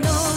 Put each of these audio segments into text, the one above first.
know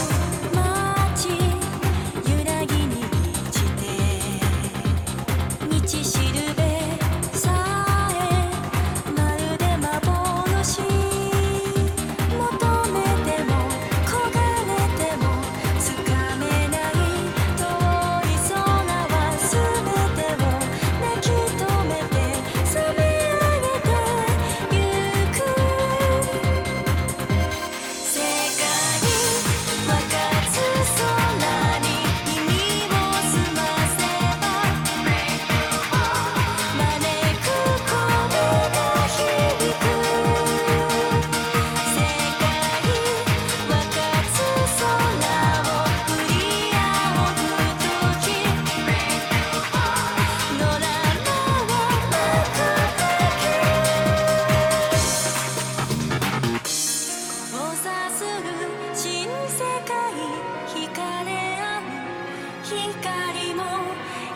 光も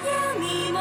闇も